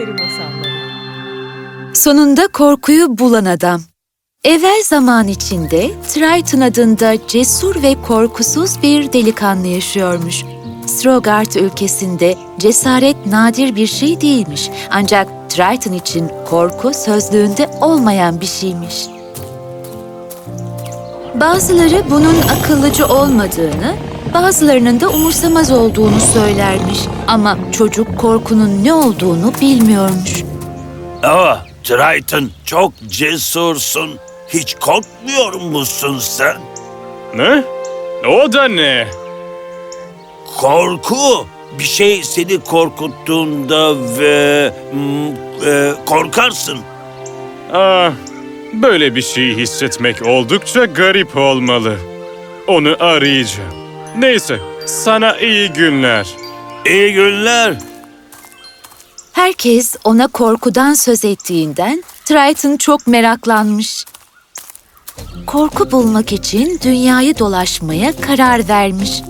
Peri Masalları Sonunda korkuyu bulan adam. Evvel zaman içinde Triton adında cesur ve korkusuz bir delikanlı yaşıyormuş. Strogard ülkesinde cesaret nadir bir şey değilmiş. Ancak Triton için korku sözlüğünde olmayan bir şeymiş. Bazıları bunun akıllıcı olmadığını, bazılarının da umursamaz olduğunu söylermiş. Ama çocuk korkunun ne olduğunu bilmiyormuş. Aa, Triton çok cesursun. Hiç korkmuyor musun sen? Ne? O da ne? Korku. Bir şey seni korkuttuğunda ve e, korkarsın. Aa, böyle bir şey hissetmek oldukça garip olmalı. Onu arayacağım. Neyse, sana iyi günler. İyi günler. Herkes ona korkudan söz ettiğinden Triton çok meraklanmış. Korku bulmak için dünyayı dolaşmaya karar vermiş.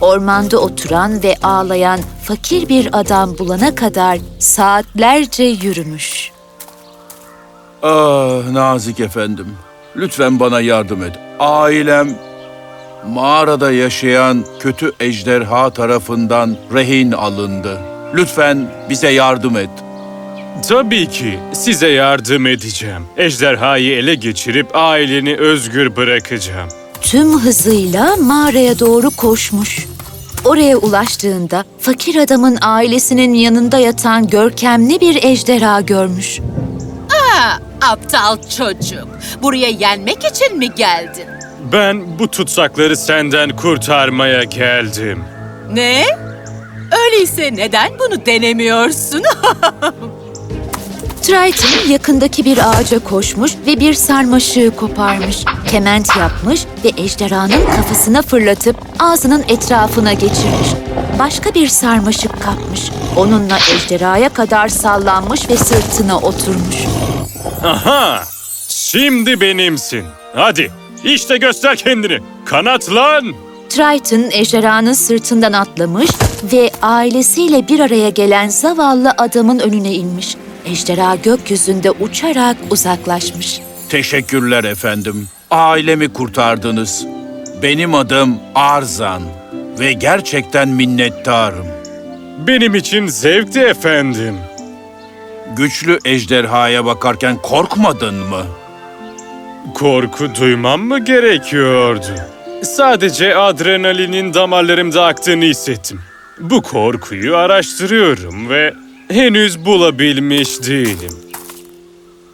Ormanda oturan ve ağlayan fakir bir adam bulana kadar saatlerce yürümüş. Ah nazik efendim. Lütfen bana yardım et. Ailem mağarada yaşayan kötü ejderha tarafından rehin alındı. Lütfen bize yardım et. Tabii ki size yardım edeceğim. Ejderhayı ele geçirip aileni özgür bırakacağım. Tüm hızıyla mağaraya doğru koşmuş. Oraya ulaştığında fakir adamın ailesinin yanında yatan görkemli bir ejderha görmüş. Aptal çocuk. Buraya yenmek için mi geldin? Ben bu tutsakları senden kurtarmaya geldim. Ne? Öyleyse neden bunu denemiyorsun? Triton yakındaki bir ağaca koşmuş ve bir sarmaşığı koparmış. Kement yapmış ve ejderhanın kafasına fırlatıp ağzının etrafına geçirmiş. Başka bir sarmaşık kapmış. Onunla ejderhaya kadar sallanmış ve sırtına oturmuş. Aha! Şimdi benimsin. Hadi işte göster kendini. Kanatlan! Triton ejderhanın sırtından atlamış ve ailesiyle bir araya gelen zavallı adamın önüne inmiş. Ejderha gökyüzünde uçarak uzaklaşmış. Teşekkürler efendim. Ailemi kurtardınız. Benim adım Arzan ve gerçekten minnettarım. Benim için zevkti efendim. Güçlü ejderhaya bakarken korkmadın mı? Korku duymam mı gerekiyordu? Sadece adrenalinin damarlarımda aktığını hissettim. Bu korkuyu araştırıyorum ve henüz bulabilmiş değilim.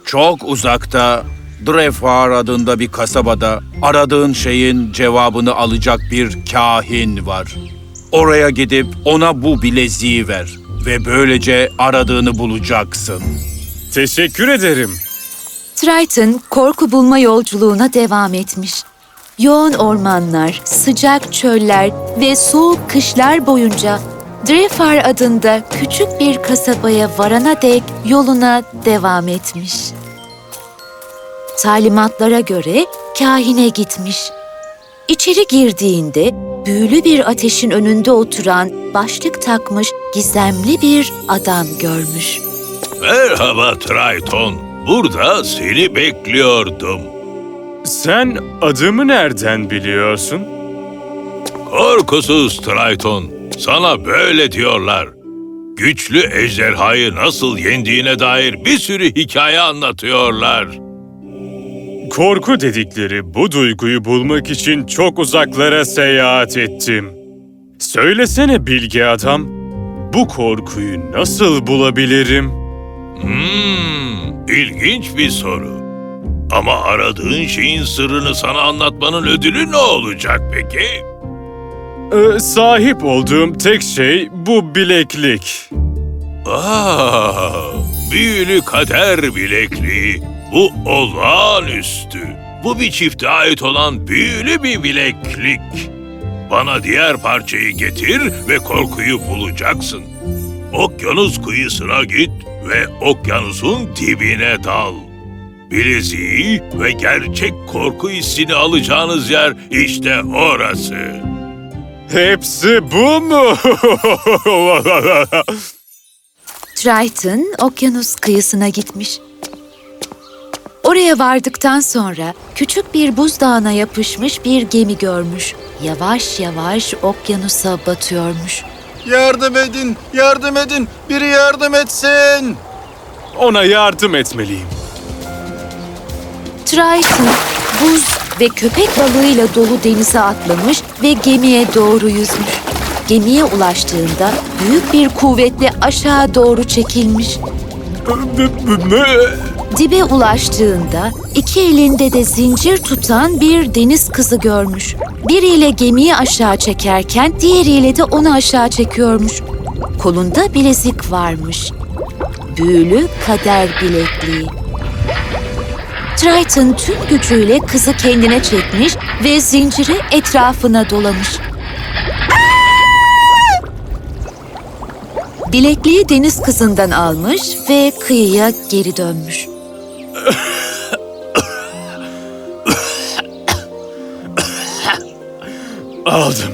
Çok uzakta Drefar adında bir kasabada aradığın şeyin cevabını alacak bir kahin var. Oraya gidip ona bu bileziği ver ve böylece aradığını bulacaksın. Teşekkür ederim. Triton korku bulma yolculuğuna devam etmiş. Yoğun ormanlar, sıcak çöller ve soğuk kışlar boyunca Drefar adında küçük bir kasabaya varana dek yoluna devam etmiş. Talimatlara göre kahine gitmiş. İçeri girdiğinde büyülü bir ateşin önünde oturan başlık takmış gizemli bir adam görmüş. Merhaba Triton. Burada seni bekliyordum. Sen adımı nereden biliyorsun? Korkusuz Triton. Sana böyle diyorlar. Güçlü ejderhayı nasıl yendiğine dair bir sürü hikaye anlatıyorlar. Korku dedikleri bu duyguyu bulmak için çok uzaklara seyahat ettim. Söylesene bilge adam, bu korkuyu nasıl bulabilirim? Hmm, ilginç bir soru. Ama aradığın şeyin sırrını sana anlatmanın ödülü ne olacak peki? Ee, sahip olduğum tek şey bu bileklik. Aa, büyülü kader bilekliği. Bu olağanüstü. Bu bir çifte ait olan büyülü bir bileklik. Bana diğer parçayı getir ve korkuyu bulacaksın. Okyanus kıyısına git ve okyanusun dibine dal. Bileziği ve gerçek korku hissini alacağınız yer işte orası. Hepsi bu mu? Triton okyanus kıyısına gitmiş. Oraya vardıktan sonra küçük bir buzdağına yapışmış bir gemi görmüş. Yavaş yavaş okyanusa batıyormuş. Yardım edin, yardım edin. Biri yardım etsin. Ona yardım etmeliyim. Triton buz ve köpek balığıyla dolu denize atlamış ve gemiye doğru yüzmüş. Gemiye ulaştığında büyük bir kuvvetle aşağı doğru çekilmiş. Dibe ulaştığında iki elinde de zincir tutan bir deniz kızı görmüş. Biriyle gemiyi aşağı çekerken diğeriyle de onu aşağı çekiyormuş. Kolunda bilezik varmış. Büyülü kader bilekliği. Triton tüm gücüyle kızı kendine çekmiş ve zinciri etrafına dolamış. Bilekliği deniz kızından almış ve kıyıya geri dönmüş. Aldım.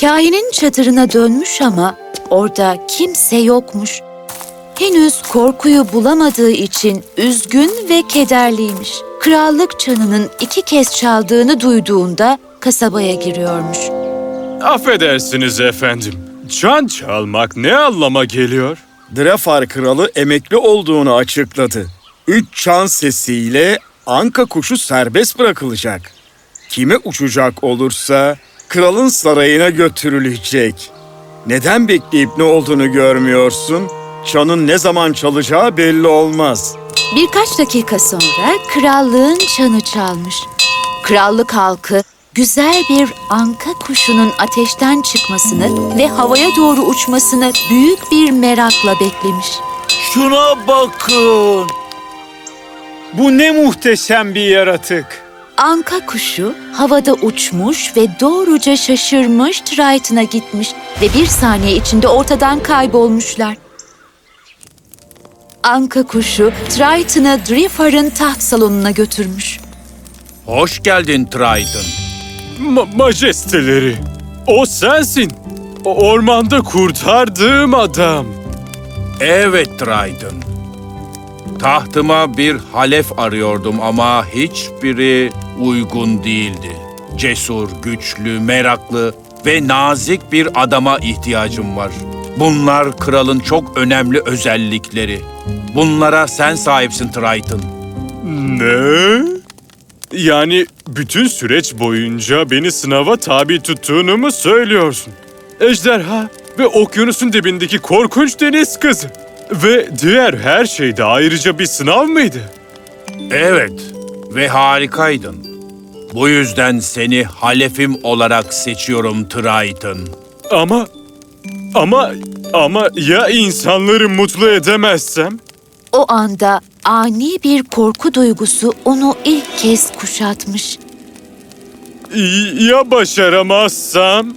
Kahinin çadırına dönmüş ama orada kimse yokmuş. Henüz korkuyu bulamadığı için üzgün ve kederliymiş. Krallık çanının iki kez çaldığını duyduğunda kasabaya giriyormuş. Affedersiniz efendim. Çan çalmak ne anlama geliyor? Drefar kralı emekli olduğunu açıkladı. Üç çan sesiyle anka kuşu serbest bırakılacak. Kime uçacak olursa kralın sarayına götürülecek. Neden bekleyip ne olduğunu görmüyorsun? Çanın ne zaman çalacağı belli olmaz. Birkaç dakika sonra krallığın çanı çalmış. Krallık halkı güzel bir anka kuşunun ateşten çıkmasını ve havaya doğru uçmasını büyük bir merakla beklemiş. Şuna bakın. Bu ne muhteşem bir yaratık. Anka kuşu havada uçmuş ve doğruca şaşırmış Triton'a gitmiş ve bir saniye içinde ortadan kaybolmuşlar. Anka kuşu Triton'ı Drifar'ın taht salonuna götürmüş. Hoş geldin Triton. Ma- majesteleri. O sensin. O ormanda kurtardığım adam. Evet Triton. Tahtıma bir halef arıyordum ama hiçbiri uygun değildi. Cesur, güçlü, meraklı ve nazik bir adama ihtiyacım var. Bunlar kralın çok önemli özellikleri. Bunlara sen sahipsin Triton. Ne? Yani bütün süreç boyunca beni sınava tabi tuttuğunu mu söylüyorsun? Ejderha ve okyanusun dibindeki korkunç deniz kızı. Ve diğer her şey de ayrıca bir sınav mıydı? Evet ve harikaydın. Bu yüzden seni halefim olarak seçiyorum Triton. Ama, ama, ama ya insanları mutlu edemezsem? O anda ani bir korku duygusu onu ilk kez kuşatmış. Ya başaramazsam?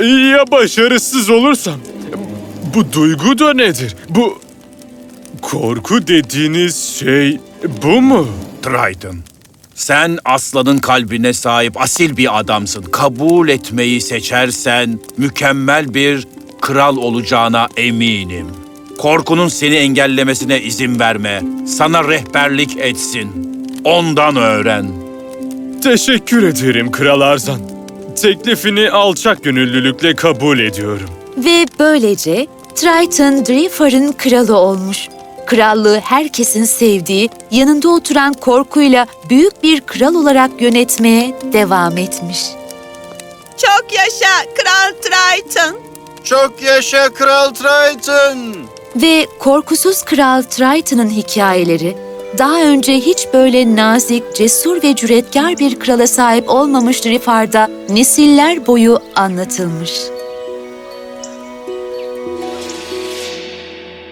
Ya başarısız olursam? Bu duygu da nedir? Bu korku dediğiniz şey bu mu? Triton, sen aslanın kalbine sahip asil bir adamsın. Kabul etmeyi seçersen mükemmel bir kral olacağına eminim. Korkunun seni engellemesine izin verme. Sana rehberlik etsin. Ondan öğren. Teşekkür ederim Kral Arzan. Teklifini alçak gönüllülükle kabul ediyorum. Ve böylece Triton Drifar'ın kralı olmuş. Krallığı herkesin sevdiği, yanında oturan korkuyla büyük bir kral olarak yönetmeye devam etmiş. Çok yaşa Kral Triton. Çok yaşa Kral Triton. Ve korkusuz Kral Triton'ın hikayeleri daha önce hiç böyle nazik, cesur ve cüretkar bir krala sahip olmamış Drifar'da nesiller boyu anlatılmış.